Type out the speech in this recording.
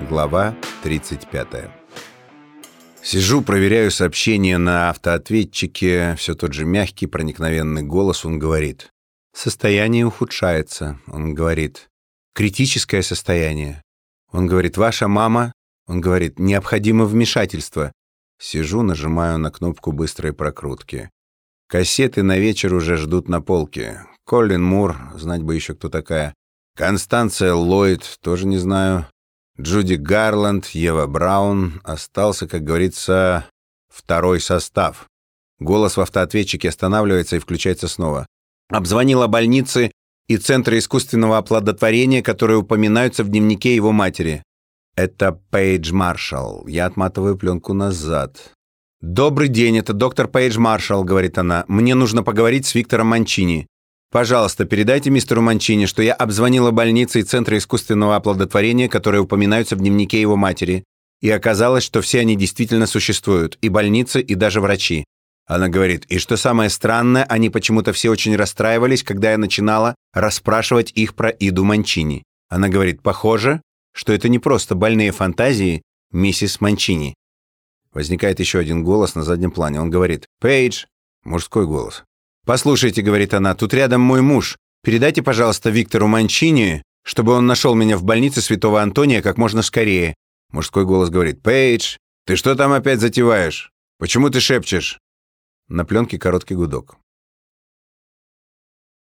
Глава 35. Сижу, проверяю сообщение на автоответчике. Все тот же мягкий, проникновенный голос. Он говорит. Состояние ухудшается. Он говорит. Критическое состояние. Он говорит, ваша мама. Он говорит, необходимо вмешательство. Сижу, нажимаю на кнопку быстрой прокрутки. Кассеты на вечер уже ждут на полке. Колин Мур, знать бы еще кто такая. Констанция Ллойд, тоже не знаю. Джуди Гарланд, Ева Браун. Остался, как говорится, второй состав. Голос в автоответчике останавливается и включается снова. Обзвонила больницы и центры искусственного оплодотворения, которые упоминаются в дневнике его матери. Это Пейдж Маршалл. Я отматываю пленку назад. «Добрый день, это доктор Пейдж Маршалл», — говорит она. «Мне нужно поговорить с Виктором Манчини. Пожалуйста, передайте мистеру Манчини, что я обзвонила больницы и центры искусственного оплодотворения, которые упоминаются в дневнике его матери. И оказалось, что все они действительно существуют, и больницы, и даже врачи. Она говорит, и что самое странное, они почему-то все очень расстраивались, когда я начинала расспрашивать их про Иду Манчини. Она говорит, похоже, что это не просто больные фантазии миссис Манчини. Возникает еще один голос на заднем плане. Он говорит, «Пейдж!» Мужской голос. «Послушайте», — говорит она, — «тут рядом мой муж. Передайте, пожалуйста, Виктору Манчини, чтобы он нашел меня в больнице Святого Антония как можно скорее». Мужской голос говорит, «Пейдж, ты что там опять затеваешь? Почему ты шепчешь?» На пленке короткий гудок.